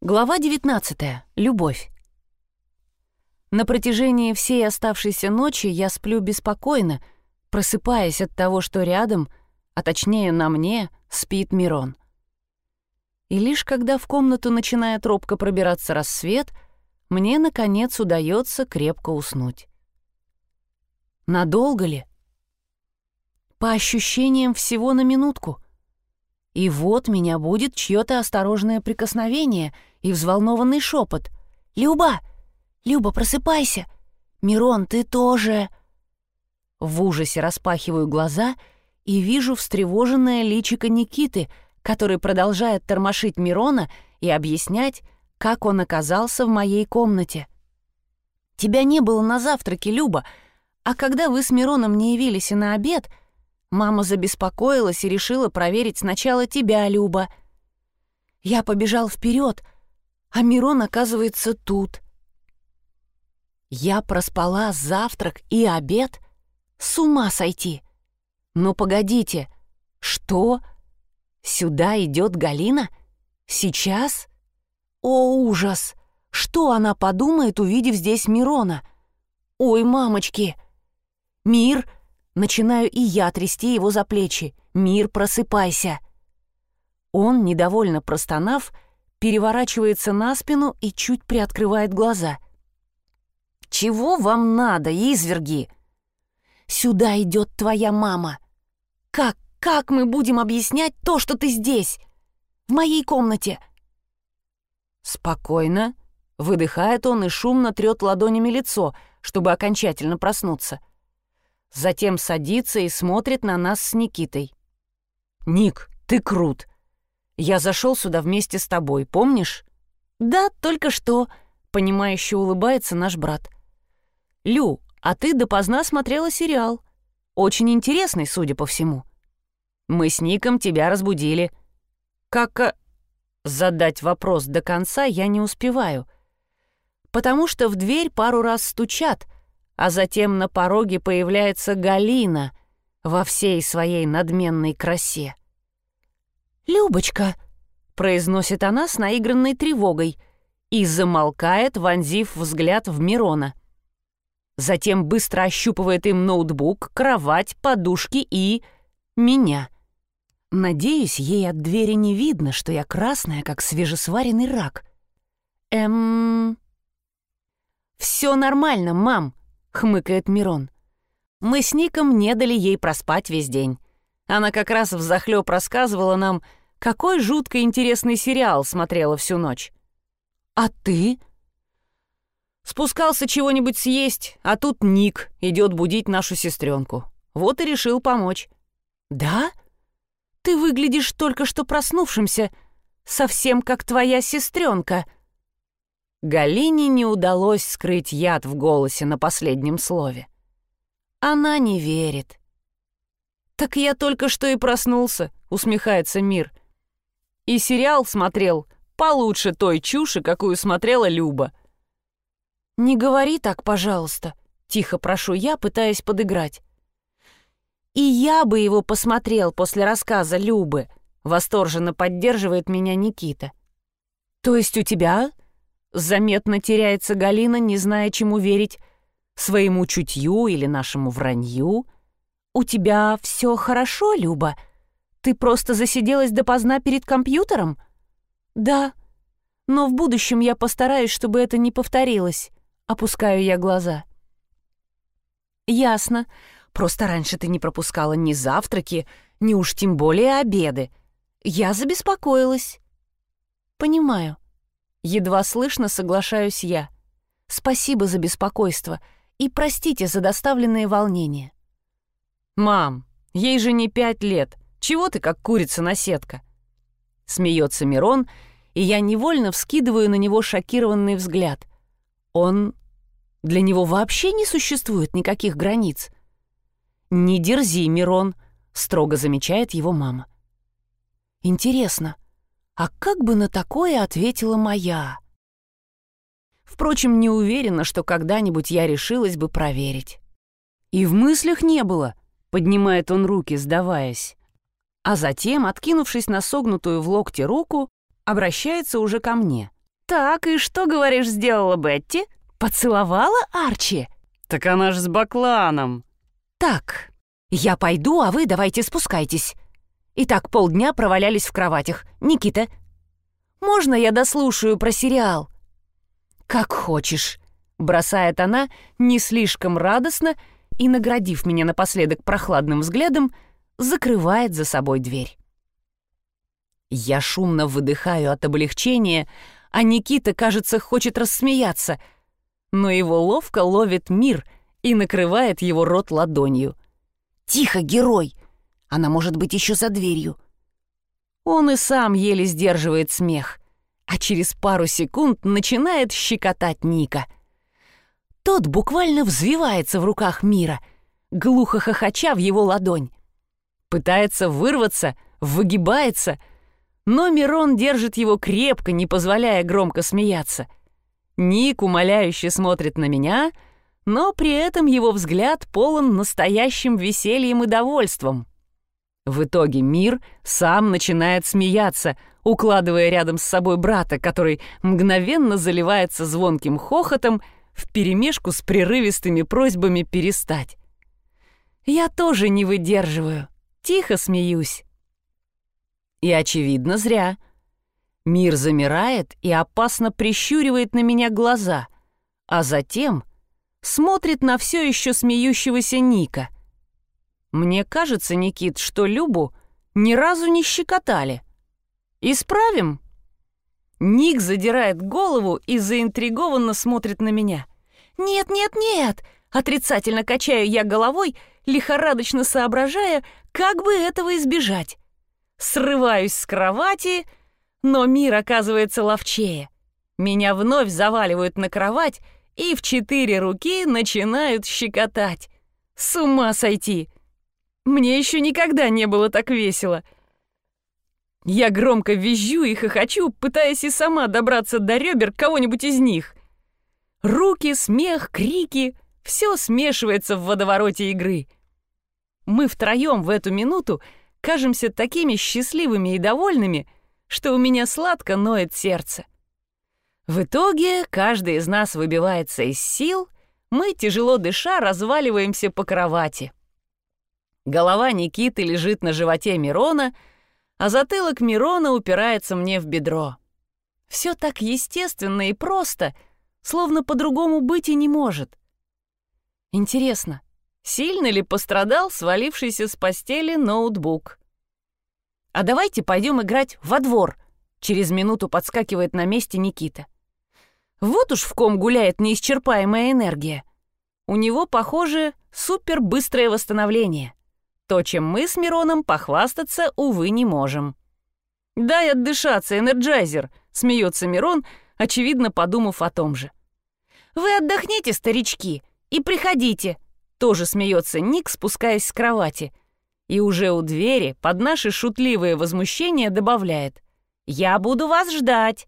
Глава 19. Любовь. На протяжении всей оставшейся ночи я сплю беспокойно, просыпаясь от того, что рядом, а точнее на мне, спит Мирон. И лишь когда в комнату начинает робко пробираться рассвет, мне, наконец, удается крепко уснуть. Надолго ли? По ощущениям, всего на минутку — и вот меня будет чье-то осторожное прикосновение и взволнованный шепот. «Люба! Люба, просыпайся! Мирон, ты тоже!» В ужасе распахиваю глаза и вижу встревоженное личико Никиты, который продолжает тормошить Мирона и объяснять, как он оказался в моей комнате. «Тебя не было на завтраке, Люба, а когда вы с Мироном не явились и на обед, — Мама забеспокоилась и решила проверить сначала тебя, Люба. Я побежал вперед, а Мирон оказывается тут. Я проспала завтрак и обед? С ума сойти! Но погодите, что? Сюда идет Галина? Сейчас? О, ужас! Что она подумает, увидев здесь Мирона? Ой, мамочки! Мир — Начинаю и я трясти его за плечи. «Мир, просыпайся!» Он, недовольно простонав, переворачивается на спину и чуть приоткрывает глаза. «Чего вам надо, изверги?» «Сюда идет твоя мама!» «Как, как мы будем объяснять то, что ты здесь? В моей комнате?» «Спокойно», — выдыхает он и шумно трет ладонями лицо, чтобы окончательно проснуться затем садится и смотрит на нас с Никитой. «Ник, ты крут. Я зашел сюда вместе с тобой, помнишь?» «Да, только что», — понимающе улыбается наш брат. «Лю, а ты допоздна смотрела сериал. Очень интересный, судя по всему. Мы с Ником тебя разбудили. Как...» э, Задать вопрос до конца я не успеваю, потому что в дверь пару раз стучат — а затем на пороге появляется Галина во всей своей надменной красе. «Любочка», — произносит она с наигранной тревогой и замолкает, вонзив взгляд в Мирона. Затем быстро ощупывает им ноутбук, кровать, подушки и... меня. Надеюсь, ей от двери не видно, что я красная, как свежесваренный рак. Эм... «Все нормально, мам», — хмыкает Мирон. «Мы с Ником не дали ей проспать весь день. Она как раз взахлёб рассказывала нам, какой жутко интересный сериал смотрела всю ночь. А ты?» Спускался чего-нибудь съесть, а тут Ник идет будить нашу сестренку. Вот и решил помочь. «Да? Ты выглядишь только что проснувшимся, совсем как твоя сестренка», Галине не удалось скрыть яд в голосе на последнем слове. Она не верит. «Так я только что и проснулся», — усмехается Мир. «И сериал смотрел получше той чуши, какую смотрела Люба». «Не говори так, пожалуйста», — тихо прошу я, пытаясь подыграть. «И я бы его посмотрел после рассказа Любы», — восторженно поддерживает меня Никита. «То есть у тебя Заметно теряется Галина, не зная, чему верить. Своему чутью или нашему вранью. «У тебя все хорошо, Люба? Ты просто засиделась допоздна перед компьютером?» «Да. Но в будущем я постараюсь, чтобы это не повторилось». Опускаю я глаза. «Ясно. Просто раньше ты не пропускала ни завтраки, ни уж тем более обеды. Я забеспокоилась». «Понимаю». Едва слышно соглашаюсь я. Спасибо за беспокойство и простите за доставленные волнения. «Мам, ей же не пять лет. Чего ты как курица на сетка?» Смеется Мирон, и я невольно вскидываю на него шокированный взгляд. Он... Для него вообще не существует никаких границ. «Не дерзи, Мирон», — строго замечает его мама. «Интересно, — а как бы на такое ответила моя? Впрочем, не уверена, что когда-нибудь я решилась бы проверить. И в мыслях не было, поднимает он руки, сдаваясь. А затем, откинувшись на согнутую в локте руку, обращается уже ко мне. «Так, и что, говоришь, сделала Бетти? Поцеловала Арчи?» «Так она ж с Бакланом». «Так, я пойду, а вы давайте спускайтесь». Итак, полдня провалялись в кроватях. «Никита, можно я дослушаю про сериал?» «Как хочешь», — бросает она не слишком радостно и, наградив меня напоследок прохладным взглядом, закрывает за собой дверь. Я шумно выдыхаю от облегчения, а Никита, кажется, хочет рассмеяться, но его ловко ловит мир и накрывает его рот ладонью. «Тихо, герой! Она может быть еще за дверью!» Он и сам еле сдерживает смех, а через пару секунд начинает щекотать Ника. Тот буквально взвивается в руках мира, глухо хохоча в его ладонь. Пытается вырваться, выгибается, но Мирон держит его крепко, не позволяя громко смеяться. Ник умоляюще смотрит на меня, но при этом его взгляд полон настоящим весельем и довольством. В итоге мир сам начинает смеяться, укладывая рядом с собой брата, который мгновенно заливается звонким хохотом вперемешку с прерывистыми просьбами перестать. Я тоже не выдерживаю, тихо смеюсь. И, очевидно, зря. Мир замирает и опасно прищуривает на меня глаза, а затем смотрит на все еще смеющегося Ника — мне кажется, Никит, что Любу ни разу не щекотали. Исправим?» Ник задирает голову и заинтригованно смотрит на меня. «Нет, нет, нет!» Отрицательно качаю я головой, лихорадочно соображая, как бы этого избежать. Срываюсь с кровати, но мир оказывается ловчее. Меня вновь заваливают на кровать и в четыре руки начинают щекотать. С ума сойти! Мне еще никогда не было так весело. Я громко визжу и хохочу, пытаясь и сама добраться до ребер кого-нибудь из них. Руки, смех, крики — все смешивается в водовороте игры. Мы втроем в эту минуту кажемся такими счастливыми и довольными, что у меня сладко ноет сердце. В итоге каждый из нас выбивается из сил, мы, тяжело дыша, разваливаемся по кровати. Голова Никиты лежит на животе Мирона, а затылок Мирона упирается мне в бедро. Все так естественно и просто, словно по-другому быть и не может. Интересно, сильно ли пострадал свалившийся с постели ноутбук? «А давайте пойдем играть во двор», — через минуту подскакивает на месте Никита. Вот уж в ком гуляет неисчерпаемая энергия. У него, похоже, супербыстрое восстановление. То, чем мы с Мироном похвастаться, увы, не можем. «Дай отдышаться, энерджайзер», — смеется Мирон, очевидно подумав о том же. «Вы отдохните, старички, и приходите», — тоже смеется Ник, спускаясь с кровати. И уже у двери под наши шутливые возмущения добавляет. «Я буду вас ждать».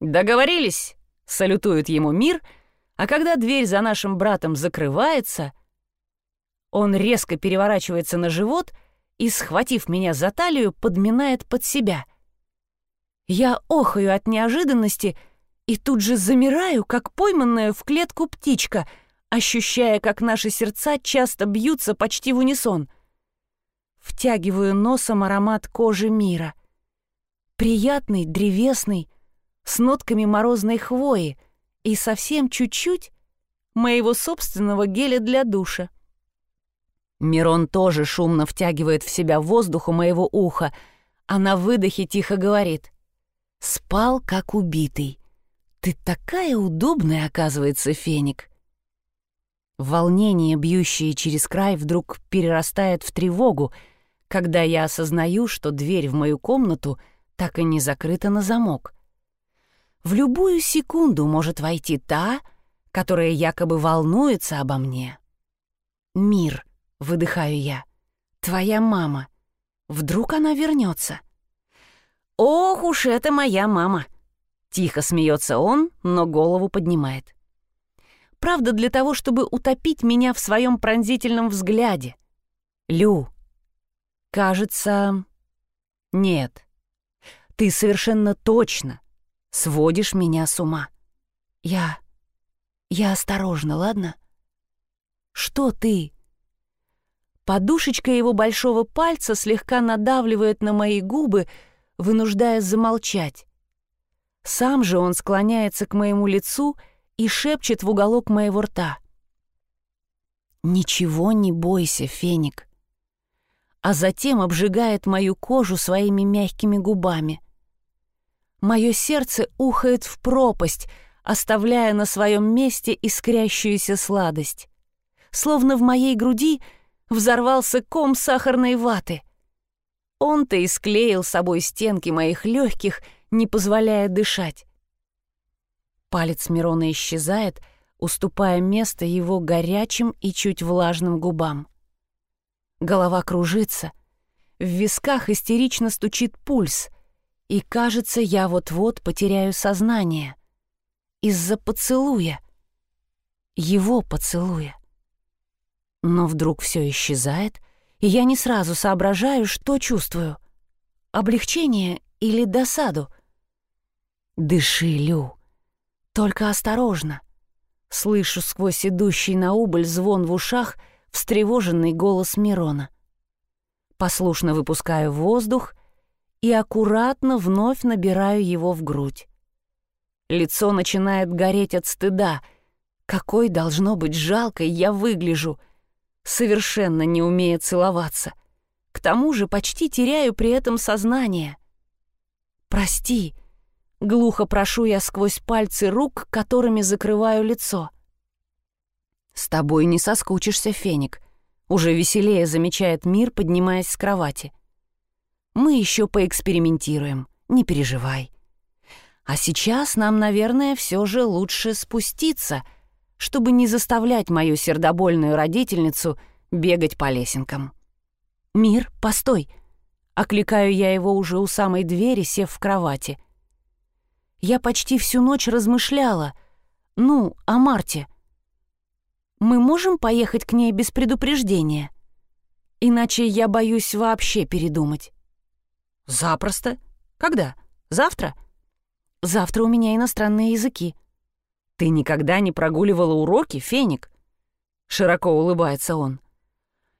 «Договорились», — салютует ему мир, а когда дверь за нашим братом закрывается — он резко переворачивается на живот и, схватив меня за талию, подминает под себя. Я охаю от неожиданности и тут же замираю, как пойманная в клетку птичка, ощущая, как наши сердца часто бьются почти в унисон. Втягиваю носом аромат кожи мира. Приятный, древесный, с нотками морозной хвои и совсем чуть-чуть моего собственного геля для душа. Мирон тоже шумно втягивает в себя воздух у моего уха, а на выдохе тихо говорит. «Спал, как убитый. Ты такая удобная, оказывается, феник». Волнение, бьющее через край, вдруг перерастает в тревогу, когда я осознаю, что дверь в мою комнату так и не закрыта на замок. В любую секунду может войти та, которая якобы волнуется обо мне. Мир, — выдыхаю я. «Твоя мама. Вдруг она вернется?» «Ох уж это моя мама!» Тихо смеется он, но голову поднимает. Правда, для того, чтобы утопить меня в своем пронзительном взгляде. «Лю, кажется...» «Нет, ты совершенно точно, Сводишь меня с ума. Я... я осторожна, ладно? Что ты? Подушечка его большого пальца слегка надавливает на мои губы, вынуждая замолчать. Сам же он склоняется к моему лицу и шепчет в уголок моего рта. «Ничего не бойся, Феник». А затем обжигает мою кожу своими мягкими губами. Мое сердце ухает в пропасть, оставляя на своем месте искрящуюся сладость. Словно в моей груди взорвался ком сахарной ваты. Он-то и склеил собой стенки моих легких, не позволяя дышать. Палец Мирона исчезает, уступая место его горячим и чуть влажным губам. Голова кружится, в висках истерично стучит пульс, и, кажется, я вот-вот потеряю сознание. Из-за поцелуя. Его поцелуя. Но вдруг все исчезает, и я не сразу соображаю, что чувствую. Облегчение или досаду? «Дыши, Лю. Только осторожно». Слышу сквозь идущий на убыль звон в ушах встревоженный голос Мирона. Послушно выпускаю воздух и аккуратно вновь набираю его в грудь. Лицо начинает гореть от стыда. Какой должно быть жалкой я выгляжу, совершенно не умея целоваться. К тому же почти теряю при этом сознание. «Прости», — глухо прошу я сквозь пальцы рук, которыми закрываю лицо. «С тобой не соскучишься, Феник», — уже веселее замечает мир, поднимаясь с кровати. «Мы еще поэкспериментируем, не переживай. А сейчас нам, наверное, все же лучше спуститься, чтобы не заставлять мою сердобольную родительницу бегать по лесенкам». «Мир, постой!» Окликаю я его уже у самой двери, сев в кровати. Я почти всю ночь размышляла. Ну, о Марте. Мы можем поехать к ней без предупреждения? Иначе я боюсь вообще передумать. Запросто. Когда? Завтра? Завтра у меня иностранные языки. Ты никогда не прогуливала уроки, Феник? Широко улыбается он.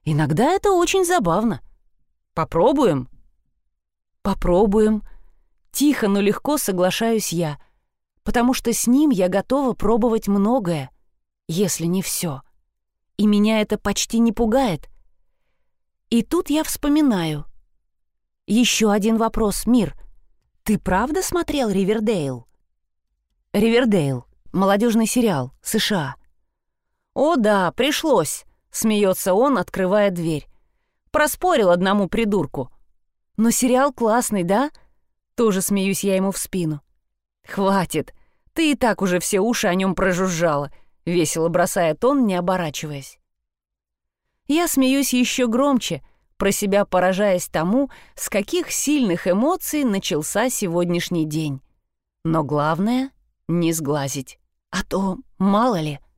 Иногда это очень забавно. Попробуем?» «Попробуем». Тихо, но легко соглашаюсь я, потому что с ним я готова пробовать многое, если не все. И меня это почти не пугает. И тут я вспоминаю. Еще один вопрос, Мир. Ты правда смотрел «Ривердейл»? «Ривердейл» — молодежный сериал, США. «О да, пришлось», — смеется он, открывая дверь. Проспорил одному придурку. Но сериал классный, да? Тоже смеюсь я ему в спину. Хватит, ты и так уже все уши о нем прожужжала, весело бросая тон, не оборачиваясь. Я смеюсь еще громче, про себя поражаясь тому, с каких сильных эмоций начался сегодняшний день. Но главное — не сглазить. А то, мало ли —